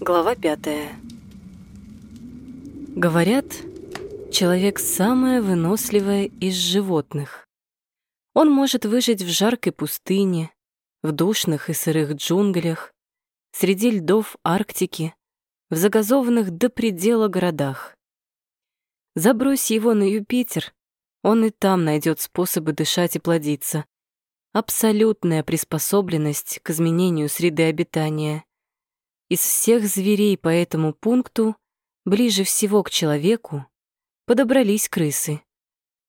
Глава пятая. Говорят, человек самое выносливое из животных. Он может выжить в жаркой пустыне, в душных и сырых джунглях, среди льдов Арктики, в загазованных до предела городах. Забрось его на Юпитер, он и там найдет способы дышать и плодиться. Абсолютная приспособленность к изменению среды обитания. Из всех зверей по этому пункту ближе всего к человеку подобрались крысы.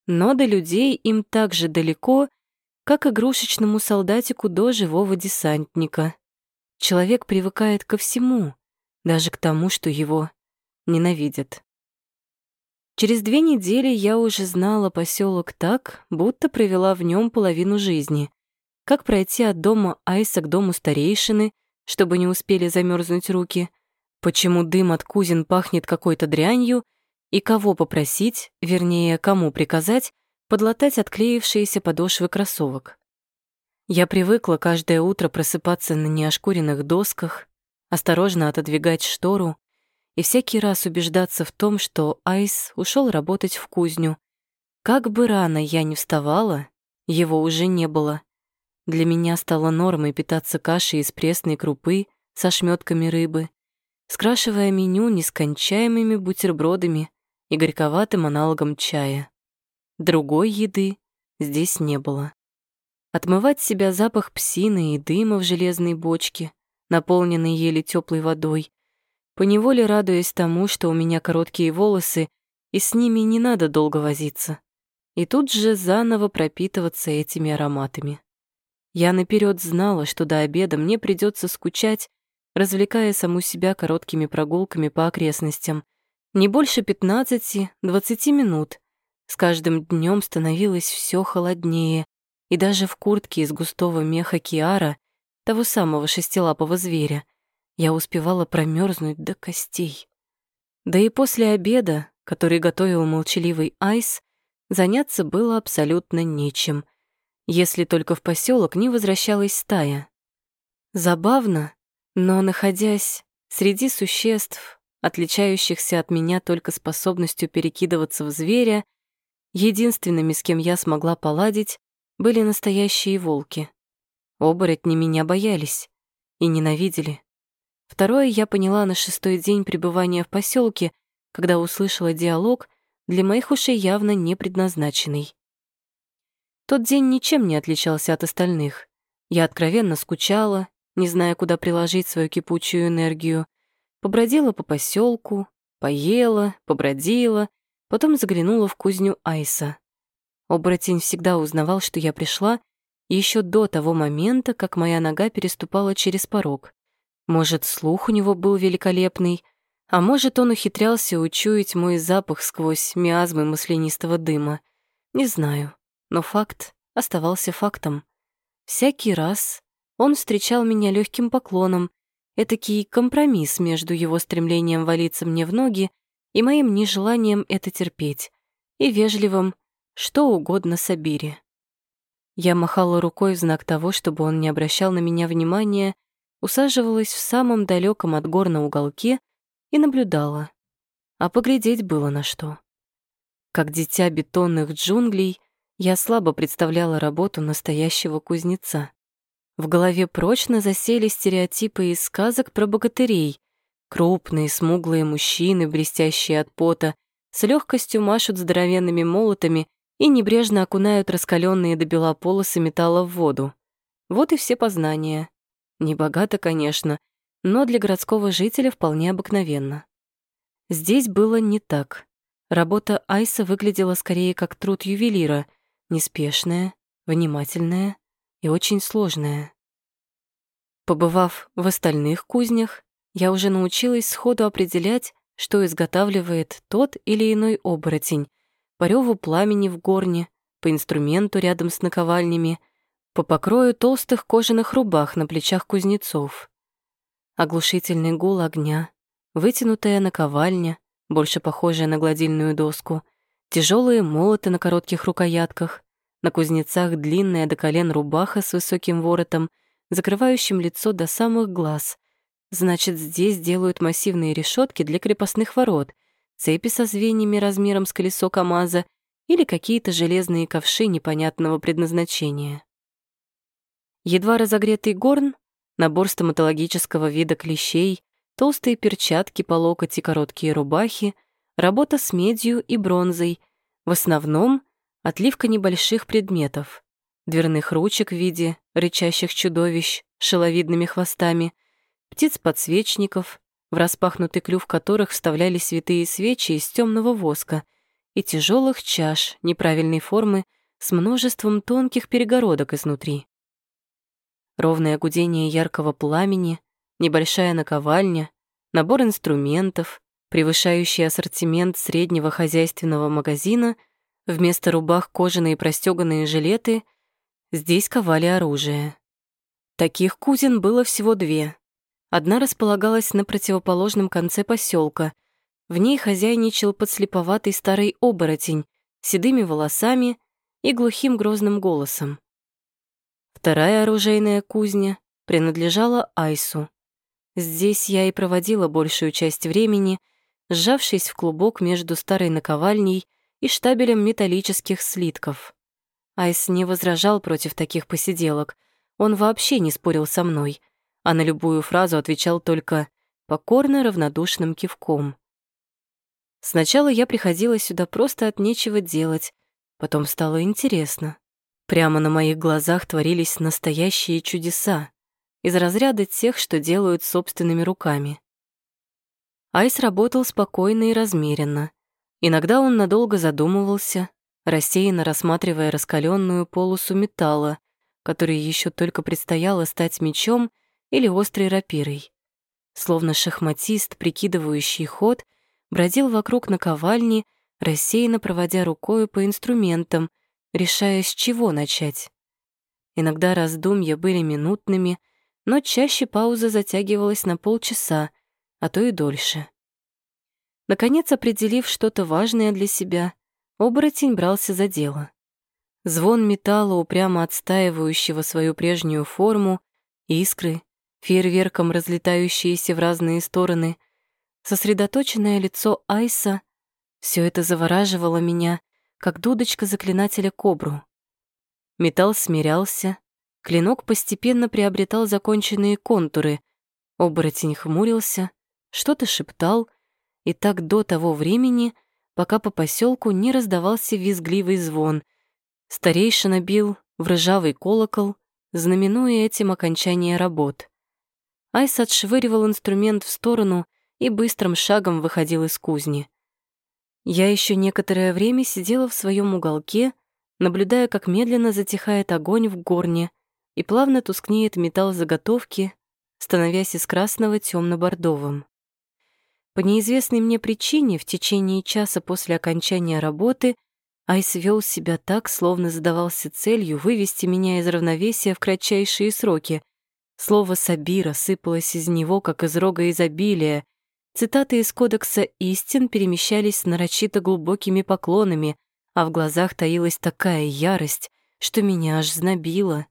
Но до людей им так же далеко, как игрушечному солдатику до живого десантника. Человек привыкает ко всему, даже к тому, что его ненавидят. Через две недели я уже знала поселок так, будто провела в нем половину жизни. Как пройти от дома Айса к дому старейшины, чтобы не успели замерзнуть руки, почему дым от кузин пахнет какой-то дрянью, и кого попросить, вернее, кому приказать, подлатать отклеившиеся подошвы кроссовок. Я привыкла каждое утро просыпаться на неошкуренных досках, осторожно отодвигать штору, и всякий раз убеждаться в том, что Айс ушел работать в кузню. Как бы рано я ни вставала, его уже не было. Для меня стало нормой питаться кашей из пресной крупы со шмётками рыбы, скрашивая меню нескончаемыми бутербродами и горьковатым аналогом чая. Другой еды здесь не было. Отмывать себя запах псины и дыма в железной бочке, наполненной еле теплой водой, поневоле радуясь тому, что у меня короткие волосы, и с ними не надо долго возиться. И тут же заново пропитываться этими ароматами. Я наперед знала, что до обеда мне придется скучать, развлекая саму себя короткими прогулками по окрестностям. Не больше 15-20 минут. С каждым днем становилось все холоднее, и даже в куртке из густого меха киара, того самого шестилапого зверя, я успевала промерзнуть до костей. Да и после обеда, который готовил молчаливый Айс, заняться было абсолютно нечем, если только в поселок не возвращалась стая. Забавно, но находясь среди существ, отличающихся от меня только способностью перекидываться в зверя, единственными, с кем я смогла поладить, были настоящие волки. Оборотни меня боялись и ненавидели. Второе я поняла на шестой день пребывания в поселке, когда услышала диалог, для моих ушей явно не предназначенный. Тот день ничем не отличался от остальных. Я откровенно скучала, не зная, куда приложить свою кипучую энергию. Побродила по поселку, поела, побродила, потом заглянула в кузню Айса. Оборотень всегда узнавал, что я пришла, еще до того момента, как моя нога переступала через порог. Может, слух у него был великолепный, а может, он ухитрялся учуять мой запах сквозь миазмы маслянистого дыма. Не знаю, но факт оставался фактом. Всякий раз он встречал меня легким поклоном, этакий компромисс между его стремлением валиться мне в ноги и моим нежеланием это терпеть, и вежливым «что угодно Сабире». Я махала рукой в знак того, чтобы он не обращал на меня внимания, усаживалась в самом далеком от гор на уголке и наблюдала. А поглядеть было на что. Как дитя бетонных джунглей, я слабо представляла работу настоящего кузнеца. В голове прочно засели стереотипы из сказок про богатырей. Крупные, смуглые мужчины, блестящие от пота, с легкостью машут здоровенными молотами и небрежно окунают раскаленные до бела полосы металла в воду. Вот и все познания. Небогато, конечно, но для городского жителя вполне обыкновенно. Здесь было не так. Работа Айса выглядела скорее как труд ювелира, неспешная, внимательная и очень сложная. Побывав в остальных кузнях, я уже научилась сходу определять, что изготавливает тот или иной оборотень, по рёву пламени в горне, по инструменту рядом с наковальнями, по покрою толстых кожаных рубах на плечах кузнецов. Оглушительный гул огня, вытянутая наковальня, больше похожая на гладильную доску, тяжелые молоты на коротких рукоятках, на кузнецах длинная до колен рубаха с высоким воротом, закрывающим лицо до самых глаз, Значит, здесь делают массивные решетки для крепостных ворот, цепи со звеньями размером с колесо КамАЗа или какие-то железные ковши непонятного предназначения. Едва разогретый горн, набор стоматологического вида клещей, толстые перчатки по локоть и короткие рубахи, работа с медью и бронзой, в основном отливка небольших предметов, дверных ручек в виде рычащих чудовищ шеловидными хвостами, птиц-подсвечников, в распахнутый клюв которых вставляли святые свечи из темного воска, и тяжелых чаш неправильной формы с множеством тонких перегородок изнутри. Ровное гудение яркого пламени, небольшая наковальня, набор инструментов, превышающий ассортимент среднего хозяйственного магазина, вместо рубах кожаные простёганные жилеты, здесь ковали оружие. Таких кузин было всего две. Одна располагалась на противоположном конце поселка. В ней хозяйничал подслеповатый старый оборотень седыми волосами и глухим грозным голосом. Вторая оружейная кузня принадлежала Айсу. Здесь я и проводила большую часть времени, сжавшись в клубок между старой наковальней и штабелем металлических слитков. Айс не возражал против таких посиделок, он вообще не спорил со мной, а на любую фразу отвечал только покорно равнодушным кивком. Сначала я приходила сюда просто от нечего делать, потом стало интересно. Прямо на моих глазах творились настоящие чудеса из разряда тех, что делают собственными руками. Айс работал спокойно и размеренно. Иногда он надолго задумывался, рассеянно рассматривая раскаленную полосу металла, которой еще только предстояло стать мечом или острой рапирой. Словно шахматист, прикидывающий ход, бродил вокруг наковальни, рассеянно проводя рукою по инструментам, решая, с чего начать. Иногда раздумья были минутными, но чаще пауза затягивалась на полчаса, а то и дольше. Наконец, определив что-то важное для себя, оборотень брался за дело. Звон металла, упрямо отстаивающего свою прежнюю форму, искры, фейерверком разлетающиеся в разные стороны, сосредоточенное лицо Айса — все это завораживало меня, как дудочка заклинателя кобру. Металл смирялся, клинок постепенно приобретал законченные контуры, оборотень хмурился, что-то шептал, и так до того времени, пока по поселку не раздавался визгливый звон. Старейшина бил в ржавый колокол, знаменуя этим окончание работ. Айс отшвыривал инструмент в сторону и быстрым шагом выходил из кузни. Я еще некоторое время сидела в своем уголке, наблюдая, как медленно затихает огонь в горне и плавно тускнеет металл заготовки, становясь из красного темно-бордовым. По неизвестной мне причине в течение часа после окончания работы Айс вел себя так, словно задавался целью вывести меня из равновесия в кратчайшие сроки, Слово «сабира» сыпалось из него, как из рога изобилия. Цитаты из Кодекса истин перемещались с нарочито глубокими поклонами, а в глазах таилась такая ярость, что меня аж знобило.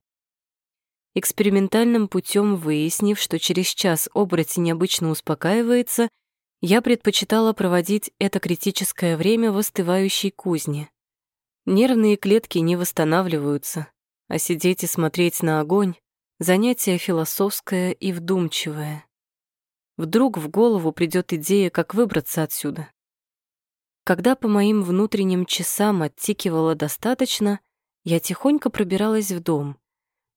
Экспериментальным путем выяснив, что через час оборотень необычно успокаивается, я предпочитала проводить это критическое время в остывающей кузне. Нервные клетки не восстанавливаются, а сидеть и смотреть на огонь Занятие философское и вдумчивое. Вдруг в голову придет идея, как выбраться отсюда. Когда по моим внутренним часам оттикивало достаточно, я тихонько пробиралась в дом.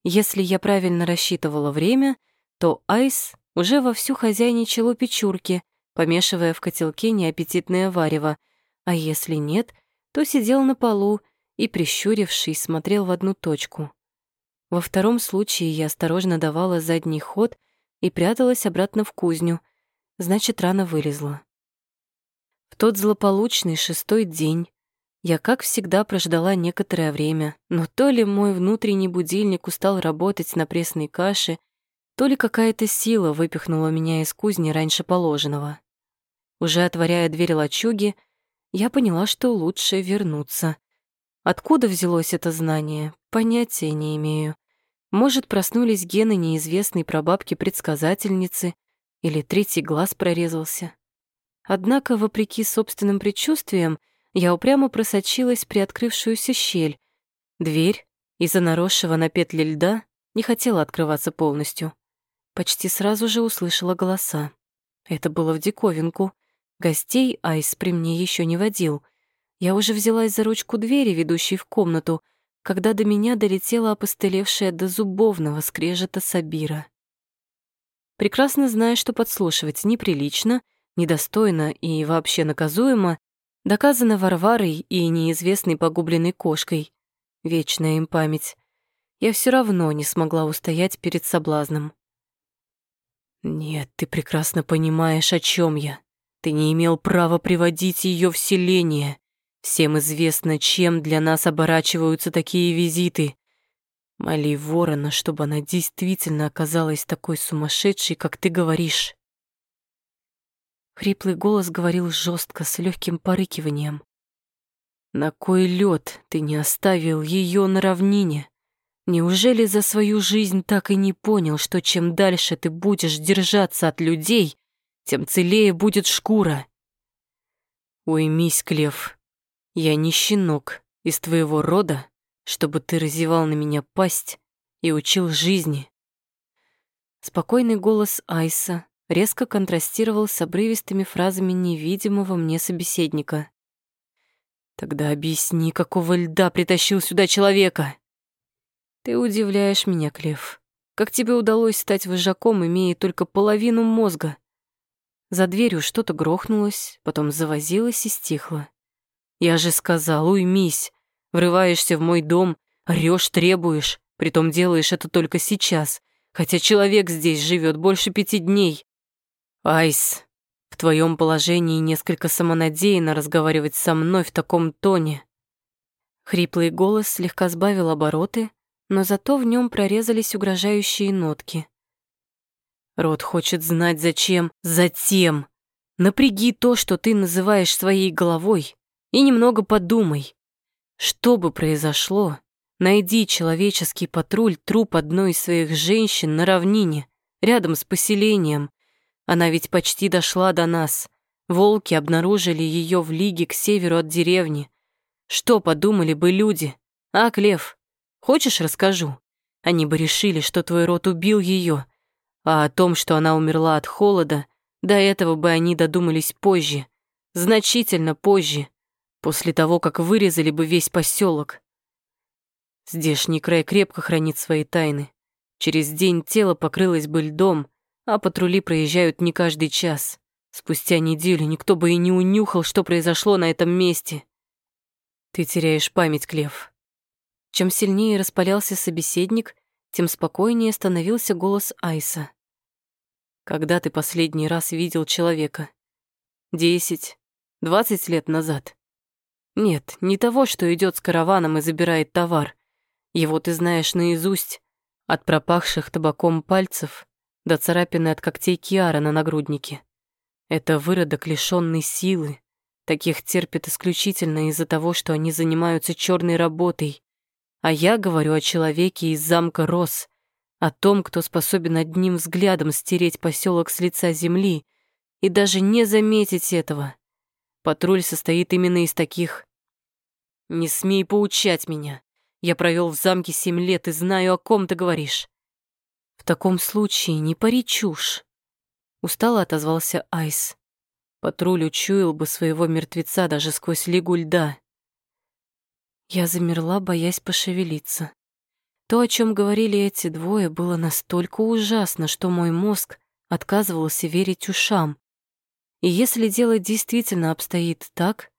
Если я правильно рассчитывала время, то Айс уже вовсю хозяйничал у печурки, помешивая в котелке неаппетитное варево, а если нет, то сидел на полу и, прищурившись, смотрел в одну точку. Во втором случае я осторожно давала задний ход и пряталась обратно в кузню, значит, рано вылезла. В тот злополучный шестой день я, как всегда, прождала некоторое время, но то ли мой внутренний будильник устал работать на пресной каше, то ли какая-то сила выпихнула меня из кузни раньше положенного. Уже отворяя дверь лачуги, я поняла, что лучше вернуться. Откуда взялось это знание, понятия не имею. Может, проснулись гены неизвестной прабабки-предсказательницы, Или третий глаз прорезался. Однако, вопреки собственным предчувствиям, я упрямо просочилась при открывшуюся щель. Дверь, из-за наросшего на петли льда, не хотела открываться полностью. Почти сразу же услышала голоса. Это было в диковинку. Гостей Айс при мне еще не водил. Я уже взялась за ручку двери, ведущей в комнату, когда до меня долетела опостылевшая до зубовного скрежета Сабира. Прекрасно зная, что подслушивать неприлично, недостойно и вообще наказуемо, доказано Варварой и неизвестной погубленной кошкой. Вечная им память. Я все равно не смогла устоять перед соблазном. «Нет, ты прекрасно понимаешь, о чем я. Ты не имел права приводить ее в селение. Всем известно, чем для нас оборачиваются такие визиты. Моли ворона, чтобы она действительно оказалась такой сумасшедшей, как ты говоришь». Хриплый голос говорил жестко, с легким порыкиванием. «На кой лед ты не оставил ее на равнине? Неужели за свою жизнь так и не понял, что чем дальше ты будешь держаться от людей, тем целее будет шкура? Уймись, Клев, я не щенок из твоего рода, чтобы ты разевал на меня пасть и учил жизни. Спокойный голос Айса резко контрастировал с обрывистыми фразами невидимого мне собеседника. «Тогда объясни, какого льда притащил сюда человека?» «Ты удивляешь меня, Клев. Как тебе удалось стать вожаком, имея только половину мозга?» За дверью что-то грохнулось, потом завозилось и стихло. «Я же сказал, уймись. Врываешься в мой дом, орёшь, требуешь, притом делаешь это только сейчас, хотя человек здесь живет больше пяти дней. Айс, в твоем положении несколько самонадеянно разговаривать со мной в таком тоне». Хриплый голос слегка сбавил обороты, но зато в нем прорезались угрожающие нотки. Род хочет знать, зачем. Затем. Напряги то, что ты называешь своей головой, и немного подумай. Что бы произошло, найди человеческий патруль труп одной из своих женщин на равнине, рядом с поселением. Она ведь почти дошла до нас. Волки обнаружили ее в лиге к северу от деревни. Что подумали бы люди? А, Клев? Хочешь, расскажу? Они бы решили, что твой род убил ее, а о том, что она умерла от холода, до этого бы они додумались позже, значительно позже, после того, как вырезали бы весь поселок. Здешний край крепко хранит свои тайны. Через день тело покрылось бы льдом, а патрули проезжают не каждый час. Спустя неделю никто бы и не унюхал, что произошло на этом месте. Ты теряешь память, Клев. Чем сильнее распалялся собеседник, тем спокойнее становился голос Айса. «Когда ты последний раз видел человека? Десять, двадцать лет назад? Нет, не того, что идет с караваном и забирает товар. Его ты знаешь наизусть, от пропахших табаком пальцев до царапины от когтей Киара на нагруднике. Это выродок, лишённый силы. Таких терпят исключительно из-за того, что они занимаются черной работой, а я говорю о человеке из замка Рос, о том, кто способен одним взглядом стереть поселок с лица земли и даже не заметить этого. Патруль состоит именно из таких. Не смей поучать меня. Я провел в замке семь лет и знаю, о ком ты говоришь. В таком случае не пари чушь. Устало отозвался Айс. Патруль учуял бы своего мертвеца даже сквозь лигу льда. Я замерла, боясь пошевелиться. То, о чем говорили эти двое, было настолько ужасно, что мой мозг отказывался верить ушам. И если дело действительно обстоит так,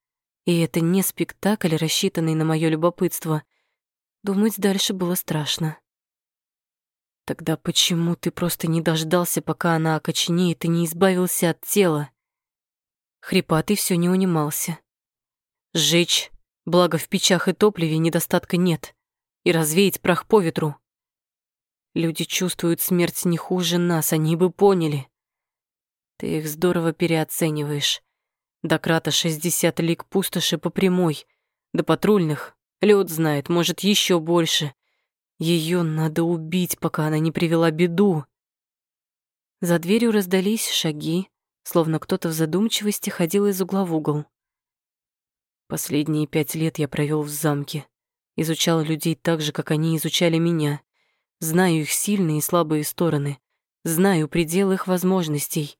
и это не спектакль, рассчитанный на мое любопытство, думать дальше было страшно. Тогда почему ты просто не дождался, пока она окоченеет, и не избавился от тела? Хрипатый все не унимался. Сжечь Благо в печах и топливе недостатка нет. И развеять прах по ветру. Люди чувствуют смерть не хуже нас, они бы поняли. Ты их здорово переоцениваешь. До крата 60 лик пустоши по прямой. До патрульных, лед знает, может, еще больше. Ее надо убить, пока она не привела беду. За дверью раздались шаги, словно кто-то в задумчивости ходил из угла в угол. Последние пять лет я провел в замке. Изучал людей так же, как они изучали меня. Знаю их сильные и слабые стороны. Знаю предел их возможностей.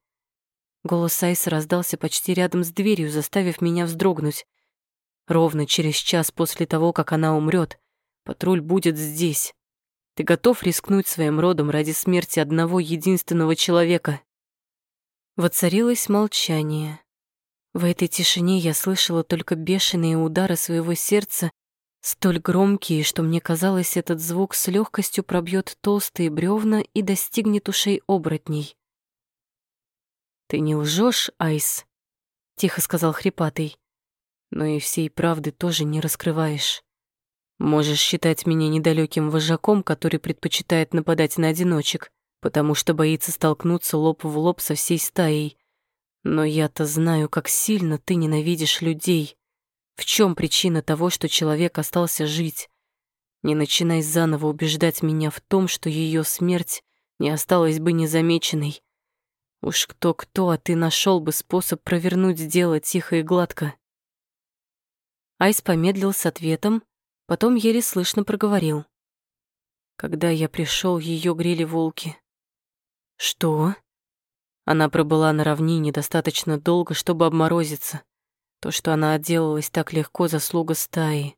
Голос Айса раздался почти рядом с дверью, заставив меня вздрогнуть. Ровно через час после того, как она умрет, патруль будет здесь. Ты готов рискнуть своим родом ради смерти одного единственного человека? Воцарилось молчание. В этой тишине я слышала только бешеные удары своего сердца, столь громкие, что мне казалось, этот звук с легкостью пробьет толстые бревна и достигнет ушей оборотней. «Ты не лжешь, Айс?» — тихо сказал хрипатый. «Но и всей правды тоже не раскрываешь. Можешь считать меня недалеким вожаком, который предпочитает нападать на одиночек, потому что боится столкнуться лоб в лоб со всей стаей. Но я-то знаю, как сильно ты ненавидишь людей. В чем причина того, что человек остался жить? Не начинай заново убеждать меня в том, что ее смерть не осталась бы незамеченной. Уж кто-кто, а ты нашел бы способ провернуть дело тихо и гладко. Айс помедлил с ответом, потом еле слышно проговорил. Когда я пришел, ее грели волки. Что? Она пробыла на равнине достаточно долго, чтобы обморозиться. То, что она отделалась так легко, заслуга стаи.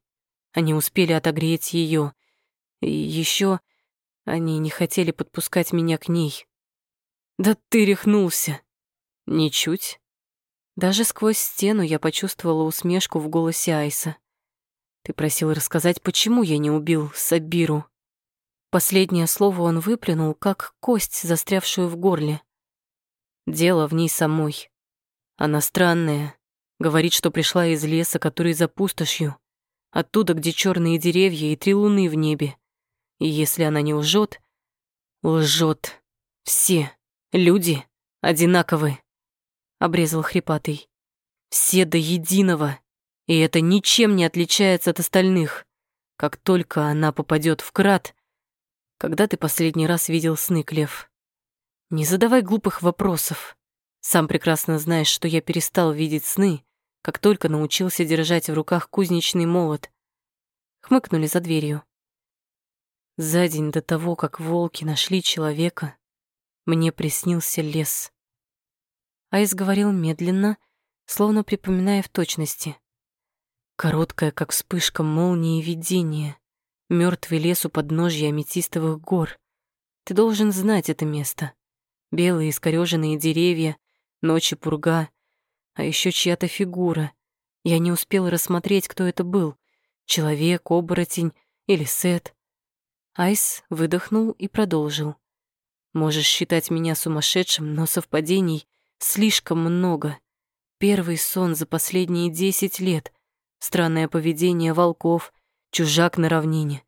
Они успели отогреть ее. И еще они не хотели подпускать меня к ней. Да ты рехнулся. Ничуть. Даже сквозь стену я почувствовала усмешку в голосе Айса. Ты просил рассказать, почему я не убил Сабиру. Последнее слово он выплюнул, как кость, застрявшую в горле. Дело в ней самой. Она странная. Говорит, что пришла из леса, который за пустошью. Оттуда, где черные деревья и три луны в небе. И если она не лжет, лжет все. Люди одинаковы, обрезал хрипатый. Все до единого, и это ничем не отличается от остальных. Как только она попадет в крат, когда ты последний раз видел сны, Клев? Не задавай глупых вопросов. Сам прекрасно знаешь, что я перестал видеть сны, как только научился держать в руках кузнечный молот. Хмыкнули за дверью. За день до того, как волки нашли человека, мне приснился лес. Айс говорил медленно, словно припоминая в точности. Короткое, как вспышка молнии видение. Мертвый лес у подножья аметистовых гор. Ты должен знать это место. Белые искорёженные деревья, ночи пурга, а еще чья-то фигура. Я не успела рассмотреть, кто это был. Человек, оборотень или Сет. Айс выдохнул и продолжил. Можешь считать меня сумасшедшим, но совпадений слишком много. Первый сон за последние десять лет. Странное поведение волков, чужак на равнине.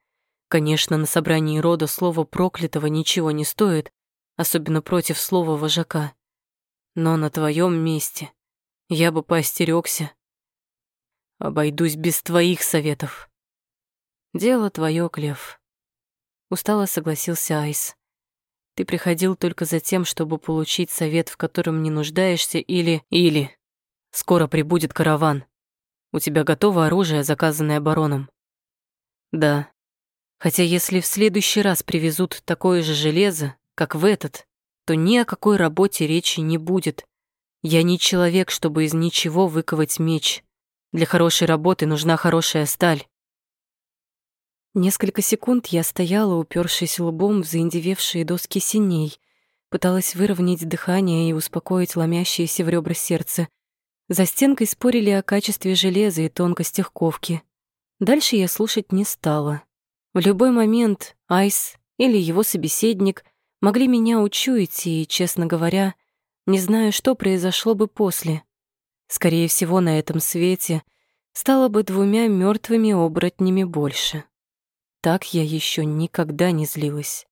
Конечно, на собрании рода слово проклятого ничего не стоит, особенно против слова вожака. Но на твоем месте я бы поостерёгся. Обойдусь без твоих советов. Дело твое, Клев. Устало согласился Айс. Ты приходил только за тем, чтобы получить совет, в котором не нуждаешься, или... Или... Скоро прибудет караван. У тебя готово оружие, заказанное бароном? Да. Хотя если в следующий раз привезут такое же железо, как в этот, то ни о какой работе речи не будет. Я не человек, чтобы из ничего выковать меч. Для хорошей работы нужна хорошая сталь. Несколько секунд я стояла, упершись лбом в заиндевевшие доски синей, пыталась выровнять дыхание и успокоить ломящееся в ребра сердце. За стенкой спорили о качестве железа и тонкостях ковки. Дальше я слушать не стала. В любой момент Айс или его собеседник могли меня учуять, и, честно говоря, не знаю, что произошло бы после. Скорее всего, на этом свете стало бы двумя мертвыми оборотнями больше. Так я еще никогда не злилась.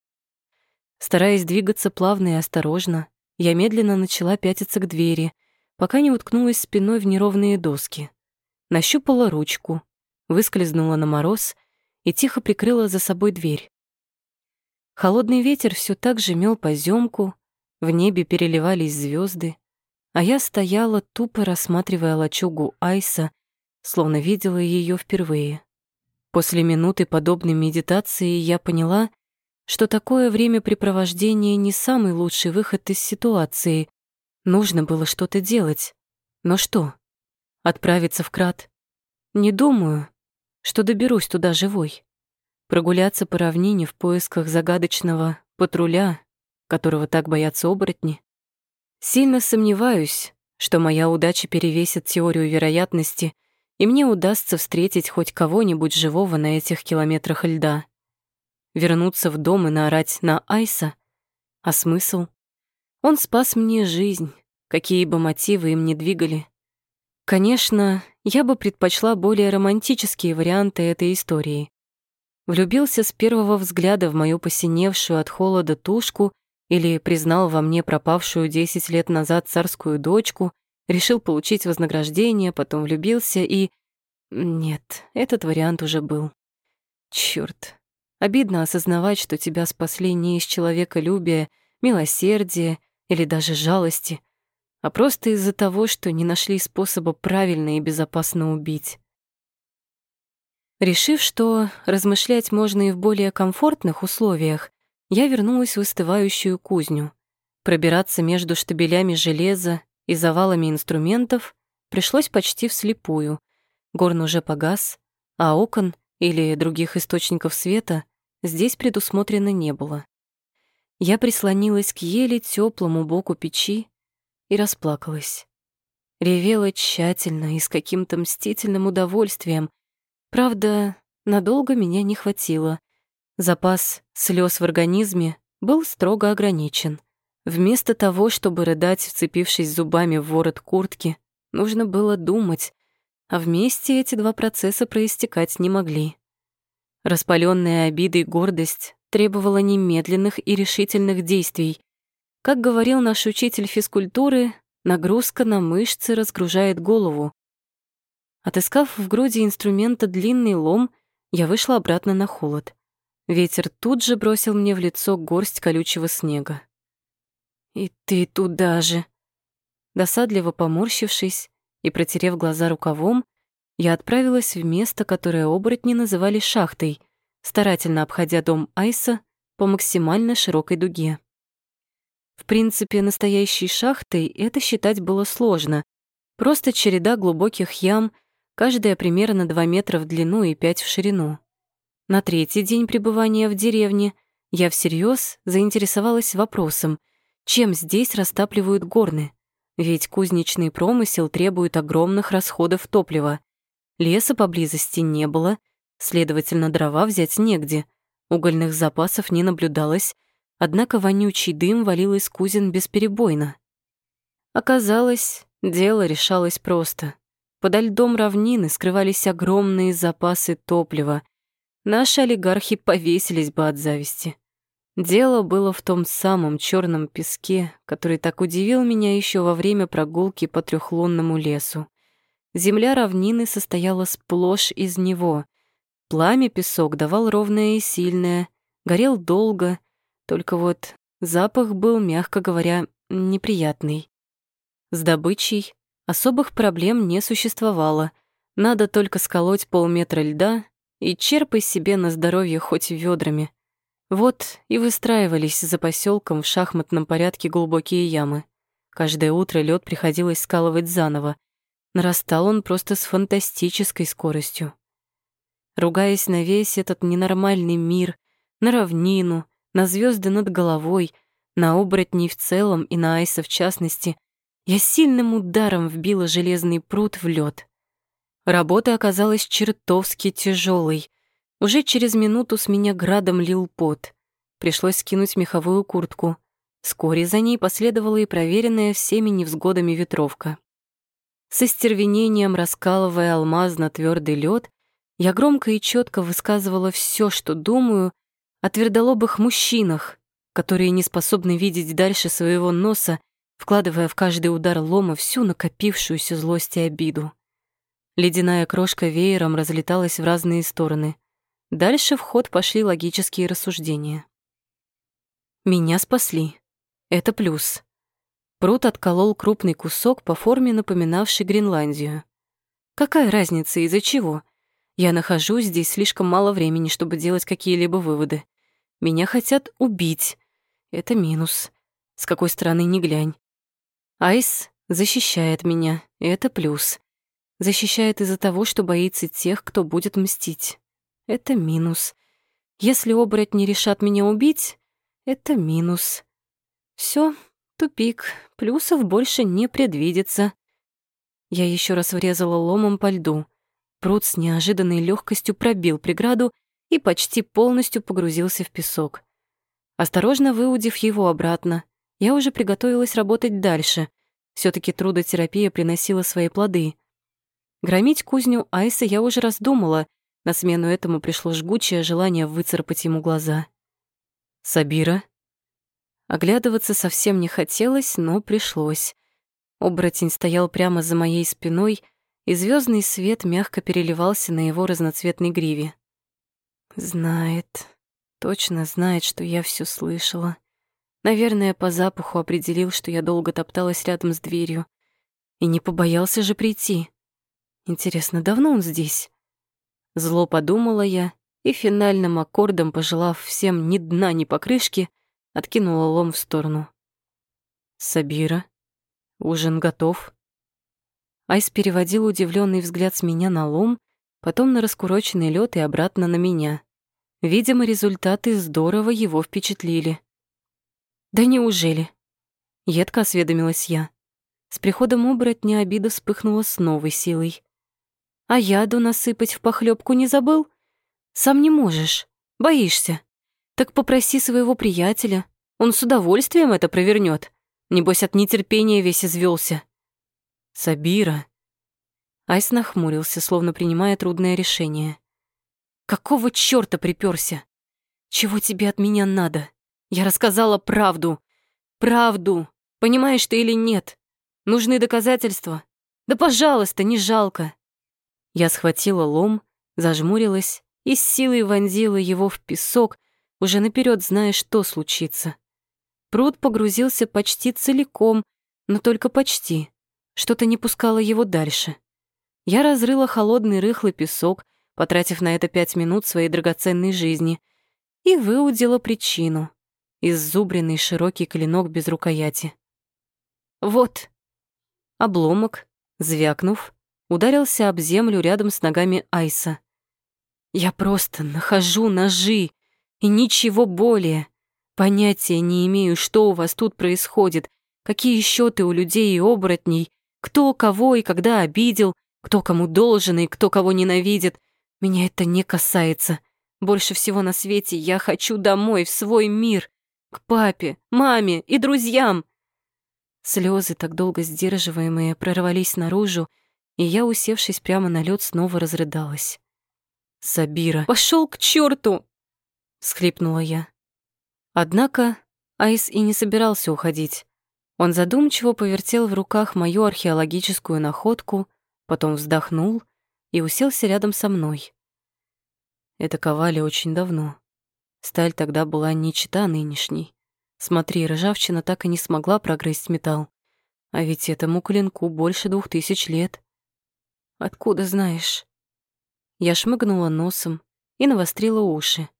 Стараясь двигаться плавно и осторожно, я медленно начала пятиться к двери, пока не уткнулась спиной в неровные доски. Нащупала ручку, выскользнула на мороз и тихо прикрыла за собой дверь. Холодный ветер все так же мел поземку, В небе переливались звезды, а я стояла, тупо рассматривая лачугу Айса, словно видела ее впервые. После минуты подобной медитации я поняла, что такое времяпрепровождение не самый лучший выход из ситуации. Нужно было что-то делать. Но что? Отправиться в крат? Не думаю, что доберусь туда живой. Прогуляться по равнине в поисках загадочного патруля, которого так боятся оборотни? Сильно сомневаюсь, что моя удача перевесит теорию вероятности, и мне удастся встретить хоть кого-нибудь живого на этих километрах льда. Вернуться в дом и наорать на Айса? А смысл? Он спас мне жизнь, какие бы мотивы им ни двигали. Конечно, я бы предпочла более романтические варианты этой истории. Влюбился с первого взгляда в мою посиневшую от холода тушку или признал во мне пропавшую десять лет назад царскую дочку, решил получить вознаграждение, потом влюбился и... Нет, этот вариант уже был. Чёрт. Обидно осознавать, что тебя спасли не из человеколюбия, милосердия или даже жалости, а просто из-за того, что не нашли способа правильно и безопасно убить. Решив, что размышлять можно и в более комфортных условиях, я вернулась в остывающую кузню. Пробираться между штабелями железа и завалами инструментов пришлось почти вслепую. Горн уже погас, а окон или других источников света здесь предусмотрено не было. Я прислонилась к еле теплому боку печи и расплакалась. Ревела тщательно и с каким-то мстительным удовольствием. Правда, надолго меня не хватило. Запас слез в организме был строго ограничен. Вместо того, чтобы рыдать, вцепившись зубами в ворот куртки, нужно было думать, а вместе эти два процесса проистекать не могли. Распаленная обидой гордость требовала немедленных и решительных действий. Как говорил наш учитель физкультуры, нагрузка на мышцы разгружает голову. Отыскав в груди инструмента длинный лом, я вышла обратно на холод. Ветер тут же бросил мне в лицо горсть колючего снега. «И ты туда же!» Досадливо поморщившись и протерев глаза рукавом, я отправилась в место, которое оборотни называли шахтой, старательно обходя дом Айса по максимально широкой дуге. В принципе, настоящей шахтой это считать было сложно. Просто череда глубоких ям, каждая примерно 2 метра в длину и 5 в ширину. На третий день пребывания в деревне я всерьез заинтересовалась вопросом, чем здесь растапливают горны. Ведь кузнечный промысел требует огромных расходов топлива. Леса поблизости не было, следовательно, дрова взять негде. Угольных запасов не наблюдалось, однако вонючий дым валил из кузин бесперебойно. Оказалось, дело решалось просто. Подо льдом равнины скрывались огромные запасы топлива. Наши олигархи повесились бы от зависти. Дело было в том самом черном песке, который так удивил меня еще во время прогулки по трехлунному лесу. Земля равнины состояла сплошь из него. Пламя песок давал ровное и сильное, горел долго, только вот запах был, мягко говоря, неприятный. С добычей особых проблем не существовало. Надо только сколоть полметра льда и черпай себе на здоровье хоть ведрами. Вот и выстраивались за поселком в шахматном порядке глубокие ямы. Каждое утро лед приходилось скалывать заново, Нарастал он просто с фантастической скоростью. Ругаясь на весь этот ненормальный мир, на равнину, на звезды над головой, на оборотней в целом и на Айса в частности, я сильным ударом вбила железный пруд в лед. Работа оказалась чертовски тяжелой. Уже через минуту с меня градом лил пот. Пришлось скинуть меховую куртку. Вскоре за ней последовала и проверенная всеми невзгодами ветровка. С остервенением раскалывая алмаз на твердый лед, я громко и четко высказывала все, что думаю о твердолобых мужчинах, которые не способны видеть дальше своего носа, вкладывая в каждый удар лома всю накопившуюся злость и обиду. Ледяная крошка веером разлеталась в разные стороны. Дальше в ход пошли логические рассуждения. Меня спасли. Это плюс. Прут отколол крупный кусок по форме, напоминавший Гренландию. Какая разница, из-за чего? Я нахожусь здесь слишком мало времени, чтобы делать какие-либо выводы. Меня хотят убить. Это минус. С какой стороны ни глянь. Айс защищает меня. Это плюс. Защищает из-за того, что боится тех, кто будет мстить. Это минус. Если оборотни решат меня убить, это минус. Все, тупик. Плюсов больше не предвидится. Я еще раз врезала ломом по льду. Пруд с неожиданной легкостью пробил преграду и почти полностью погрузился в песок. Осторожно выудив его обратно, я уже приготовилась работать дальше. все таки трудотерапия приносила свои плоды. Громить кузню Айса я уже раздумала. На смену этому пришло жгучее желание выцарапать ему глаза. «Сабира?» Оглядываться совсем не хотелось, но пришлось. Оборотень стоял прямо за моей спиной, и звездный свет мягко переливался на его разноцветной гриве. Знает, точно знает, что я все слышала. Наверное, по запаху определил, что я долго топталась рядом с дверью. И не побоялся же прийти. Интересно, давно он здесь? Зло подумала я, и финальным аккордом, пожелав всем ни дна, ни покрышки, откинула лом в сторону. «Сабира?» Ужин готов. Айс переводил удивленный взгляд с меня на лом, потом на раскуроченный лед и обратно на меня. Видимо, результаты здорово его впечатлили. «Да неужели?» — едко осведомилась я. С приходом оборотня обида вспыхнула с новой силой. «А яду насыпать в похлебку не забыл? Сам не можешь, боишься. Так попроси своего приятеля, он с удовольствием это провернет. Небось, от нетерпения весь извелся. Сабира. Айс нахмурился, словно принимая трудное решение. Какого чёрта припёрся? Чего тебе от меня надо? Я рассказала правду. Правду. Понимаешь ты или нет? Нужны доказательства. Да, пожалуйста, не жалко. Я схватила лом, зажмурилась и с силой вонзила его в песок, уже наперед зная, что случится. Пруд погрузился почти целиком, но только почти. Что-то не пускало его дальше. Я разрыла холодный рыхлый песок, потратив на это пять минут своей драгоценной жизни, и выудила причину — иззубренный широкий клинок без рукояти. Вот. Обломок, звякнув, ударился об землю рядом с ногами Айса. Я просто нахожу ножи, и ничего более. Понятия не имею, что у вас тут происходит, какие счеты у людей и оборотней, кто кого и когда обидел, кто кому должен и кто кого ненавидит. Меня это не касается. Больше всего на свете я хочу домой, в свой мир, к папе, маме и друзьям. Слезы, так долго сдерживаемые, прорвались наружу, и я, усевшись прямо на лед, снова разрыдалась. «Сабира!» пошел к черту! всхлипнула я. Однако Айс и не собирался уходить. Он задумчиво повертел в руках мою археологическую находку, потом вздохнул и уселся рядом со мной. Это ковали очень давно. Сталь тогда была не чета нынешней. Смотри, ржавчина так и не смогла прогрызть металл. А ведь этому клинку больше двух тысяч лет. Откуда знаешь? Я шмыгнула носом и навострила уши.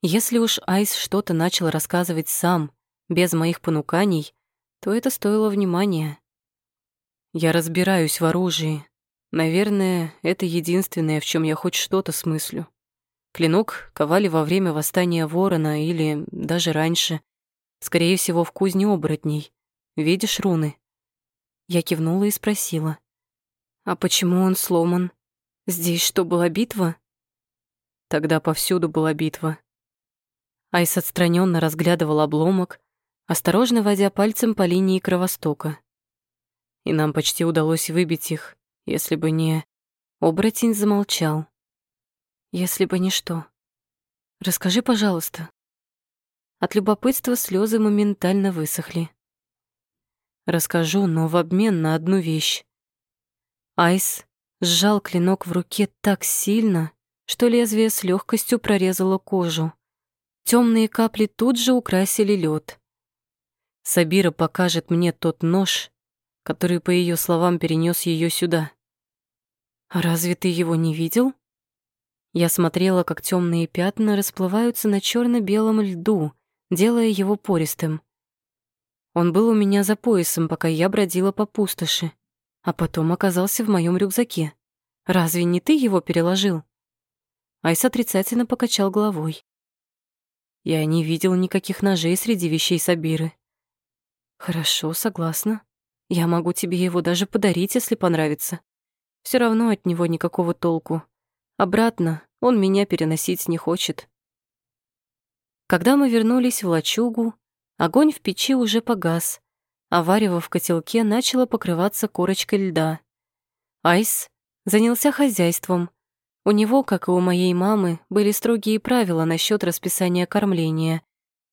Если уж Айс что-то начал рассказывать сам, без моих понуканий, то это стоило внимания. Я разбираюсь в оружии. Наверное, это единственное, в чем я хоть что-то смыслю. Клинок ковали во время восстания ворона или даже раньше. Скорее всего, в кузне оборотней. Видишь руны? Я кивнула и спросила. «А почему он сломан? Здесь что, была битва?» Тогда повсюду была битва. Айс отстраненно разглядывал обломок, осторожно водя пальцем по линии кровостока. И нам почти удалось выбить их, если бы не... Оборотень замолчал. Если бы не что. Расскажи, пожалуйста. От любопытства слезы моментально высохли. Расскажу, но в обмен на одну вещь. Айс сжал клинок в руке так сильно, что лезвие с легкостью прорезало кожу. Темные капли тут же украсили лед. Сабира покажет мне тот нож, который, по ее словам, перенес ее сюда. «А разве ты его не видел?» Я смотрела, как темные пятна расплываются на черно белом льду, делая его пористым. Он был у меня за поясом, пока я бродила по пустоши, а потом оказался в моем рюкзаке. Разве не ты его переложил? Айс отрицательно покачал головой. Я не видел никаких ножей среди вещей Сабиры. Хорошо, согласна. Я могу тебе его даже подарить, если понравится. Все равно от него никакого толку. Обратно он меня переносить не хочет. Когда мы вернулись в лачугу, огонь в печи уже погас, а варево в котелке начало покрываться корочкой льда. Айс занялся хозяйством. У него, как и у моей мамы, были строгие правила насчет расписания кормления.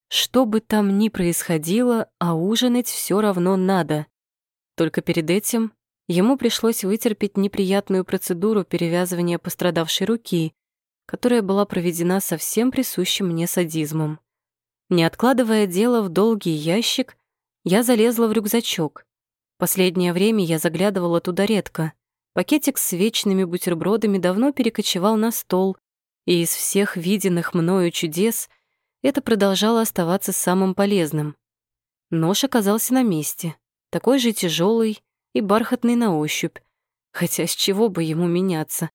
Что бы там ни происходило, а ужинать все равно надо. Только перед этим ему пришлось вытерпеть неприятную процедуру перевязывания пострадавшей руки, которая была проведена со всем присущим мне садизмом. Не откладывая дело в долгий ящик, я залезла в рюкзачок. Последнее время я заглядывала туда редко. Пакетик с вечными бутербродами давно перекочевал на стол, и из всех виденных мною чудес это продолжало оставаться самым полезным. Нож оказался на месте, такой же тяжелый и бархатный на ощупь, хотя с чего бы ему меняться.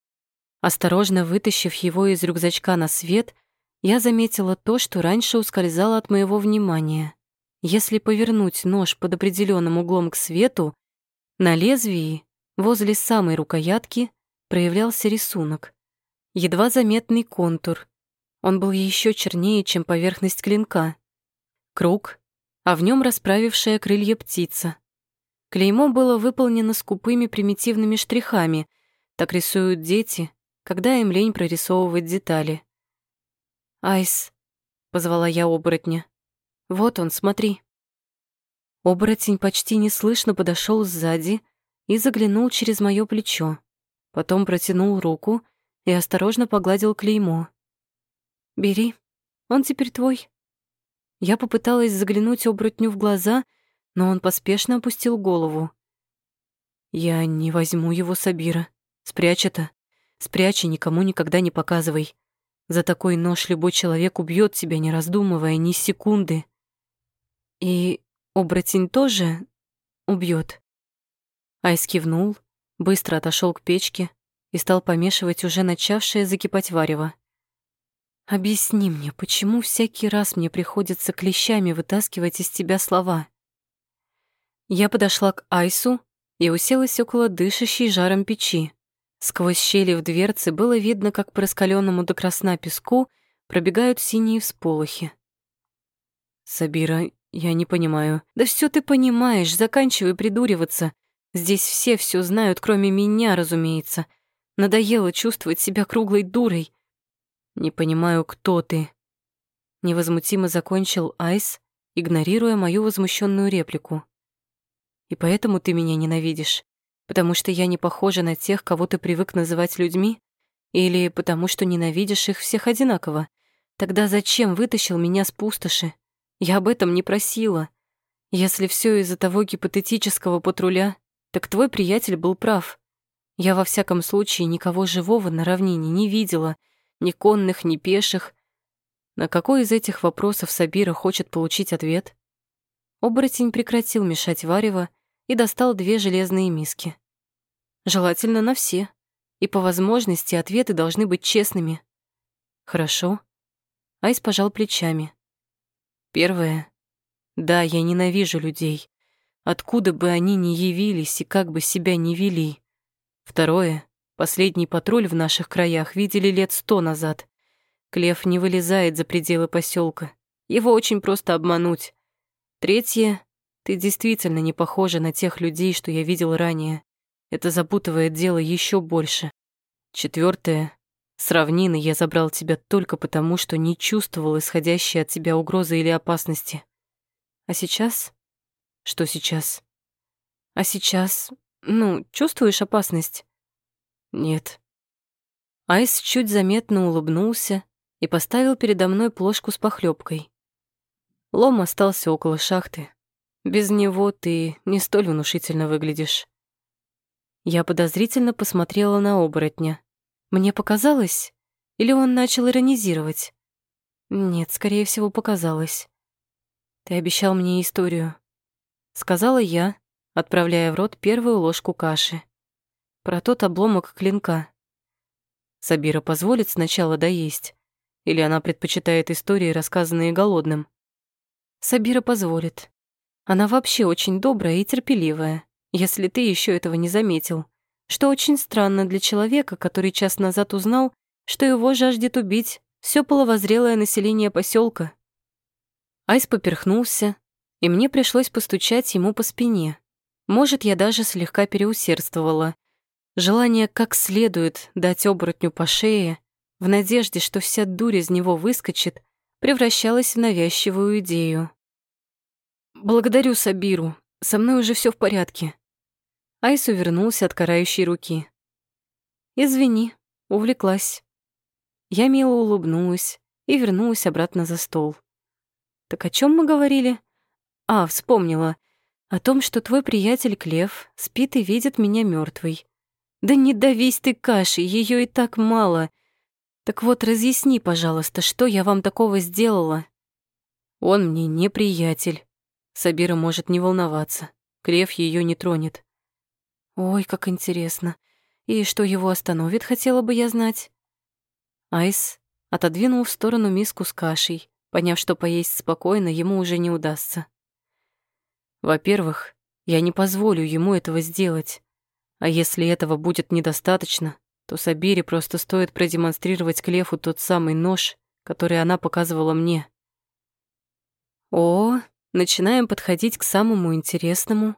Осторожно вытащив его из рюкзачка на свет, я заметила то, что раньше ускользало от моего внимания. Если повернуть нож под определенным углом к свету, на лезвии, возле самой рукоятки, проявлялся рисунок. Едва заметный контур. Он был еще чернее, чем поверхность клинка. Круг, а в нем расправившая крылья птица. Клеймо было выполнено скупыми примитивными штрихами. Так рисуют дети, когда им лень прорисовывать детали. «Айс», — позвала я оборотня. «Вот он, смотри». Оборотень почти неслышно подошел сзади и заглянул через моё плечо. Потом протянул руку и осторожно погладил клеймо. «Бери, он теперь твой». Я попыталась заглянуть оборотню в глаза, но он поспешно опустил голову. «Я не возьму его, Сабира. Спрячь это. Спрячь и никому никогда не показывай. За такой нож любой человек убьет тебя, не раздумывая ни секунды. И оборотень тоже убьет. Айс кивнул, быстро отошел к печке и стал помешивать уже начавшее закипать варево. «Объясни мне, почему всякий раз мне приходится клещами вытаскивать из тебя слова?» Я подошла к Айсу и уселась около дышащей жаром печи. Сквозь щели в дверце было видно, как по раскаленному до красна песку пробегают синие всполохи. «Сабира, я не понимаю». «Да все ты понимаешь, заканчивай придуриваться. Здесь все все знают, кроме меня, разумеется. Надоело чувствовать себя круглой дурой. Не понимаю, кто ты». Невозмутимо закончил Айс, игнорируя мою возмущенную реплику. «И поэтому ты меня ненавидишь?» Потому что я не похожа на тех, кого ты привык называть людьми? Или потому что ненавидишь их всех одинаково? Тогда зачем вытащил меня с пустоши? Я об этом не просила. Если все из-за того гипотетического патруля, так твой приятель был прав. Я во всяком случае никого живого на равнине не видела, ни конных, ни пеших. На какой из этих вопросов Сабира хочет получить ответ? Оборотень прекратил мешать варево и достал две железные миски. Желательно на все. И по возможности ответы должны быть честными. Хорошо. Айс пожал плечами. Первое. Да, я ненавижу людей. Откуда бы они ни явились и как бы себя ни вели. Второе. Последний патруль в наших краях видели лет сто назад. Клев не вылезает за пределы поселка. Его очень просто обмануть. Третье. Ты действительно не похожа на тех людей, что я видел ранее. Это запутывает дело еще больше. Четвертое. С равнины я забрал тебя только потому, что не чувствовал исходящей от тебя угрозы или опасности. А сейчас? Что сейчас? А сейчас? Ну, чувствуешь опасность? Нет. Айс чуть заметно улыбнулся и поставил передо мной плошку с похлебкой. Лом остался около шахты. Без него ты не столь внушительно выглядишь». Я подозрительно посмотрела на оборотня. Мне показалось? Или он начал иронизировать? Нет, скорее всего, показалось. «Ты обещал мне историю», — сказала я, отправляя в рот первую ложку каши. Про тот обломок клинка. Сабира позволит сначала доесть, или она предпочитает истории, рассказанные голодным? Сабира позволит. Она вообще очень добрая и терпеливая, если ты еще этого не заметил, что очень странно для человека, который час назад узнал, что его жаждет убить все половозрелое население поселка. Айс поперхнулся, и мне пришлось постучать ему по спине. Может, я даже слегка переусердствовала. Желание как следует дать оборотню по шее, в надежде, что вся дурь из него выскочит, превращалось в навязчивую идею. «Благодарю Сабиру, со мной уже все в порядке». Айс увернулся от карающей руки. «Извини, увлеклась». Я мило улыбнулась и вернулась обратно за стол. Так о чем мы говорили? А, вспомнила. О том, что твой приятель Клев спит и видит меня мертвой. Да не давись ты кашей, ее и так мало. Так вот, разъясни, пожалуйста, что я вам такого сделала? Он мне не приятель. Сабира может не волноваться. Клев ее не тронет. Ой, как интересно. И что его остановит, хотела бы я знать. Айс отодвинул в сторону миску с кашей поняв, что поесть спокойно ему уже не удастся. Во-первых, я не позволю ему этого сделать. А если этого будет недостаточно, то Сабире просто стоит продемонстрировать Клефу тот самый нож, который она показывала мне. О, начинаем подходить к самому интересному.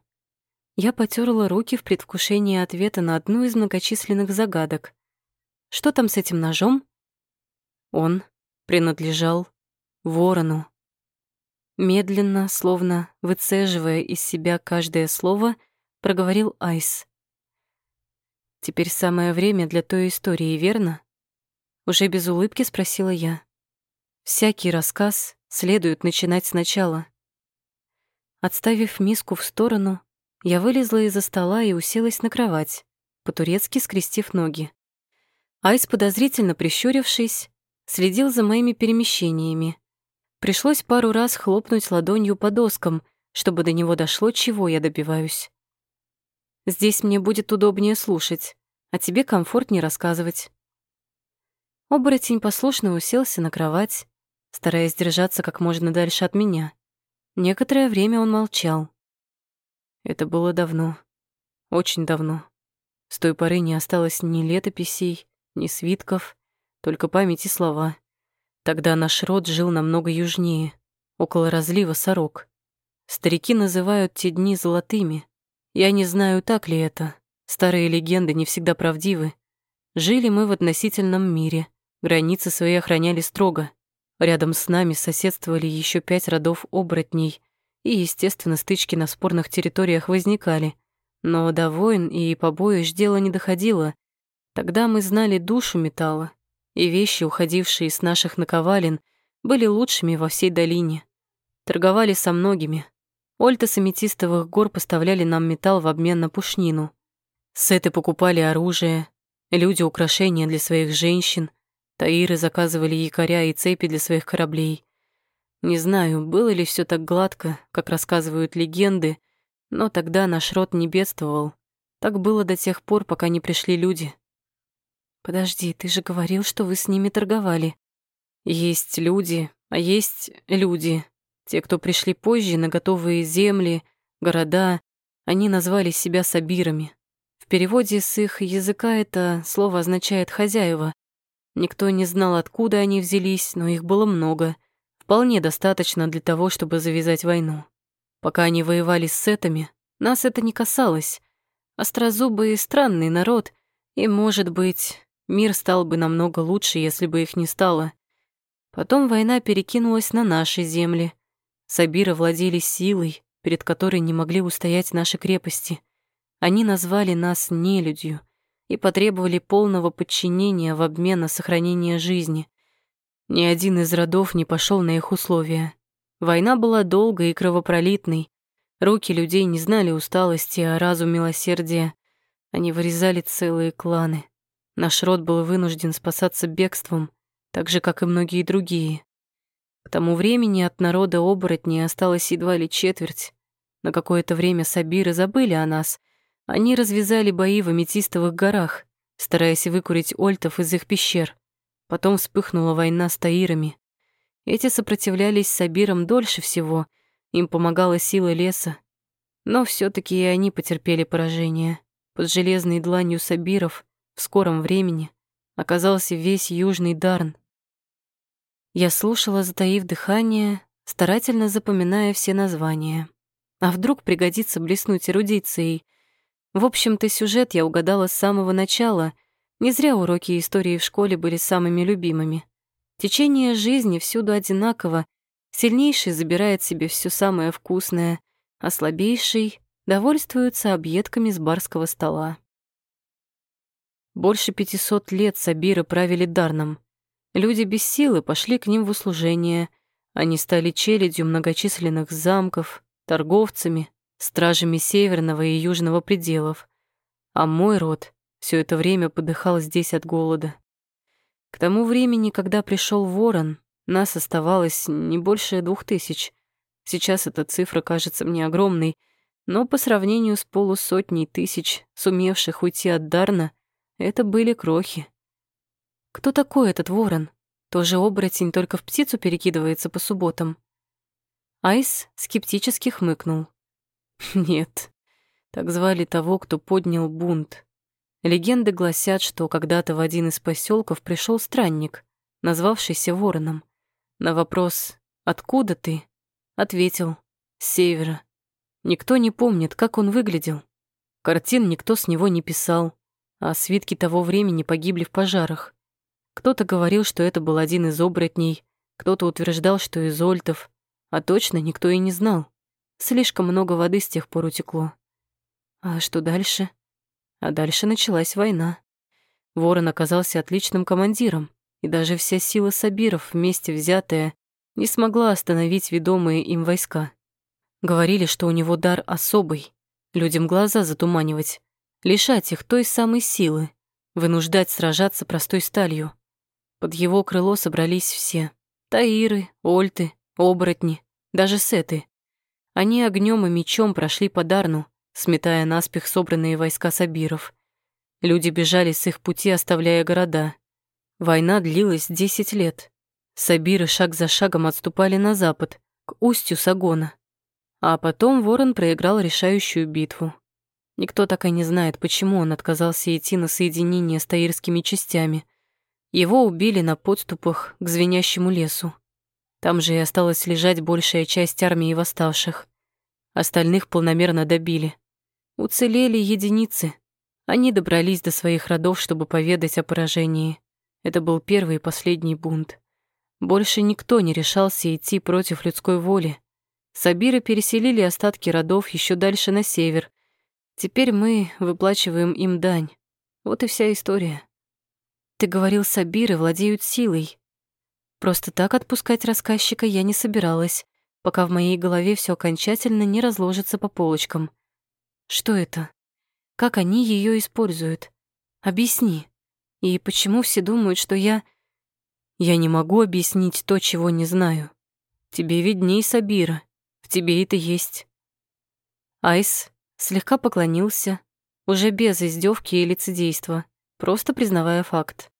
Я потерла руки в предвкушении ответа на одну из многочисленных загадок. Что там с этим ножом? Он принадлежал ворону. Медленно, словно выцеживая из себя каждое слово, проговорил Айс. «Теперь самое время для той истории, верно?» Уже без улыбки спросила я. «Всякий рассказ следует начинать сначала». Отставив миску в сторону, я вылезла из-за стола и уселась на кровать, по-турецки скрестив ноги. Айс, подозрительно прищурившись, следил за моими перемещениями, Пришлось пару раз хлопнуть ладонью по доскам, чтобы до него дошло, чего я добиваюсь. Здесь мне будет удобнее слушать, а тебе комфортнее рассказывать. Оборотень послушно уселся на кровать, стараясь держаться как можно дальше от меня. Некоторое время он молчал. Это было давно, очень давно. С той поры не осталось ни летописей, ни свитков, только память и слова. Тогда наш род жил намного южнее, около разлива Сорок. Старики называют те дни золотыми. Я не знаю, так ли это. Старые легенды не всегда правдивы. Жили мы в относительном мире. Границы свои охраняли строго. Рядом с нами соседствовали еще пять родов оборотней. И, естественно, стычки на спорных территориях возникали. Но до войн и побоищ дело не доходило. Тогда мы знали душу металла и вещи, уходившие с наших наковален, были лучшими во всей долине. Торговали со многими. Ольта с аметистовых гор поставляли нам металл в обмен на пушнину. Сеты покупали оружие, люди — украшения для своих женщин, таиры заказывали якоря и цепи для своих кораблей. Не знаю, было ли все так гладко, как рассказывают легенды, но тогда наш род не бедствовал. Так было до тех пор, пока не пришли люди. Подожди, ты же говорил, что вы с ними торговали. Есть люди, а есть люди. Те, кто пришли позже на готовые земли, города, они назвали себя сабирами. В переводе с их языка это слово означает «хозяева». Никто не знал, откуда они взялись, но их было много. Вполне достаточно для того, чтобы завязать войну. Пока они воевали с сетами, нас это не касалось. Острозубый странный народ, и, может быть, Мир стал бы намного лучше, если бы их не стало. Потом война перекинулась на наши земли. Сабиры владели силой, перед которой не могли устоять наши крепости. Они назвали нас нелюдью и потребовали полного подчинения в обмен на сохранение жизни. Ни один из родов не пошел на их условия. Война была долгой и кровопролитной. Руки людей не знали усталости, а разум милосердия. Они вырезали целые кланы. Наш род был вынужден спасаться бегством, так же, как и многие другие. К тому времени от народа оборотней осталось едва ли четверть. На какое-то время сабиры забыли о нас. Они развязали бои в Аметистовых горах, стараясь выкурить ольтов из их пещер. Потом вспыхнула война с таирами. Эти сопротивлялись сабирам дольше всего, им помогала сила леса. Но все таки и они потерпели поражение. Под железной дланью сабиров в скором времени оказался весь Южный Дарн. Я слушала, затаив дыхание, старательно запоминая все названия. А вдруг пригодится блеснуть эрудицией? В общем-то, сюжет я угадала с самого начала. Не зря уроки истории в школе были самыми любимыми. Течение жизни всюду одинаково. Сильнейший забирает себе все самое вкусное, а слабейший довольствуется объедками с барского стола. Больше пятисот лет Сабиры правили Дарном — Люди без силы пошли к ним в услужение. Они стали челядью многочисленных замков, торговцами, стражами северного и южного пределов. А мой род все это время подыхал здесь от голода. К тому времени, когда пришел ворон, нас оставалось не больше двух тысяч. Сейчас эта цифра кажется мне огромной, но по сравнению с полусотней тысяч, сумевших уйти от Дарна, это были крохи. Кто такой этот ворон? Тоже оборотень, только в птицу перекидывается по субботам. Айс скептически хмыкнул. Нет, так звали того, кто поднял бунт. Легенды гласят, что когда-то в один из поселков пришел странник, назвавшийся Вороном. На вопрос «Откуда ты?» ответил «С севера». Никто не помнит, как он выглядел. Картин никто с него не писал, а свитки того времени погибли в пожарах. Кто-то говорил, что это был один из оборотней, кто-то утверждал, что из ольтов, а точно никто и не знал. Слишком много воды с тех пор утекло. А что дальше? А дальше началась война. Ворон оказался отличным командиром, и даже вся сила Сабиров, вместе взятая, не смогла остановить ведомые им войска. Говорили, что у него дар особый, людям глаза затуманивать, лишать их той самой силы, вынуждать сражаться простой сталью. Под его крыло собрались все. Таиры, ольты, оборотни, даже сеты. Они огнем и мечом прошли по Дарну, сметая наспех собранные войска сабиров. Люди бежали с их пути, оставляя города. Война длилась десять лет. Сабиры шаг за шагом отступали на запад, к устью Сагона. А потом Ворон проиграл решающую битву. Никто так и не знает, почему он отказался идти на соединение с таирскими частями. Его убили на подступах к звенящему лесу. Там же и осталась лежать большая часть армии восставших. Остальных полномерно добили. Уцелели единицы. Они добрались до своих родов, чтобы поведать о поражении. Это был первый и последний бунт. Больше никто не решался идти против людской воли. Сабиры переселили остатки родов еще дальше на север. Теперь мы выплачиваем им дань. Вот и вся история. Ты говорил, Сабиры владеют силой. Просто так отпускать рассказчика я не собиралась, пока в моей голове все окончательно не разложится по полочкам. Что это? Как они ее используют? Объясни. И почему все думают, что я... Я не могу объяснить то, чего не знаю. Тебе видней, Сабира. В тебе это есть. Айс слегка поклонился, уже без издевки и лицедейства, просто признавая факт.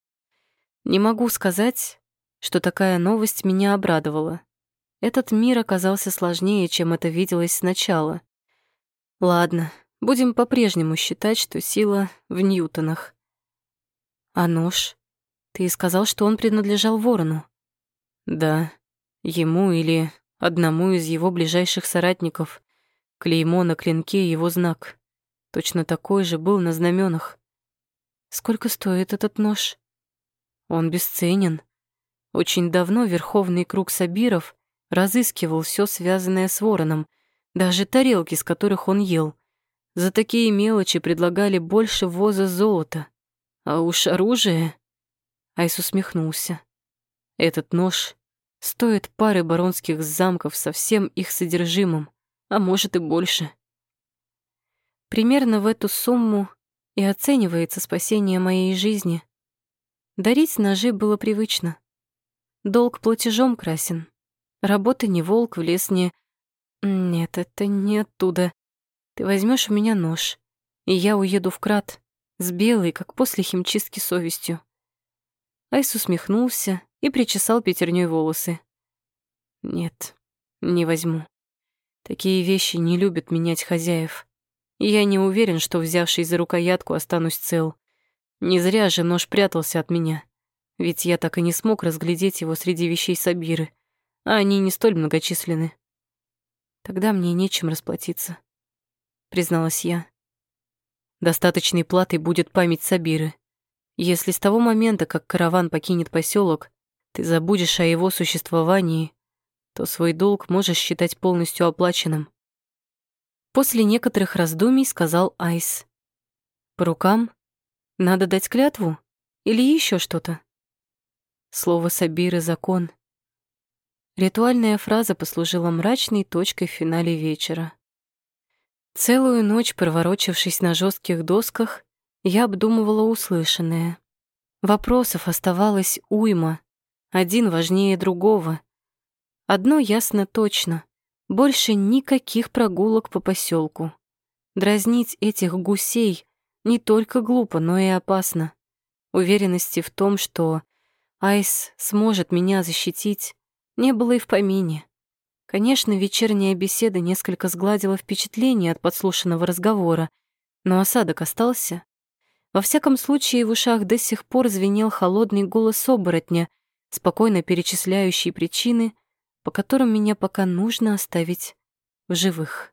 Не могу сказать, что такая новость меня обрадовала. Этот мир оказался сложнее, чем это виделось сначала. Ладно, будем по-прежнему считать, что сила в ньютонах. А нож? Ты сказал, что он принадлежал ворону. Да, ему или одному из его ближайших соратников. Клеймо на клинке — его знак. Точно такой же был на знаменах. Сколько стоит этот нож? Он бесценен. Очень давно Верховный Круг Сабиров разыскивал все связанное с вороном, даже тарелки, с которых он ел. За такие мелочи предлагали больше воза золота. А уж оружие... Айс усмехнулся. Этот нож стоит пары баронских замков со всем их содержимым, а может и больше. Примерно в эту сумму и оценивается спасение моей жизни. Дарить ножи было привычно. Долг платежом красен. Работа не волк, в лес не... Нет, это не оттуда. Ты возьмешь у меня нож, и я уеду в крат, с белой, как после химчистки, совестью. Айс усмехнулся и причесал пятерней волосы. Нет, не возьму. Такие вещи не любят менять хозяев. Я не уверен, что, взявшись за рукоятку, останусь цел. Не зря же нож прятался от меня. Ведь я так и не смог разглядеть его среди вещей Сабиры, а они не столь многочисленны. Тогда мне нечем расплатиться, призналась я. Достаточной платой будет память Сабиры. Если с того момента, как караван покинет поселок, ты забудешь о его существовании, то свой долг можешь считать полностью оплаченным. После некоторых раздумий сказал Айс. По рукам? Надо дать клятву? Или еще что-то? Слово Сабиры — закон. Ритуальная фраза послужила мрачной точкой в финале вечера. Целую ночь, проворочившись на жестких досках, я обдумывала услышанное. Вопросов оставалось уйма, один важнее другого. Одно ясно точно — больше никаких прогулок по поселку. Дразнить этих гусей не только глупо, но и опасно. Уверенности в том, что Айс сможет меня защитить, не было и в помине. Конечно, вечерняя беседа несколько сгладила впечатление от подслушанного разговора, но осадок остался. Во всяком случае, в ушах до сих пор звенел холодный голос оборотня, спокойно перечисляющий причины, по которым меня пока нужно оставить в живых.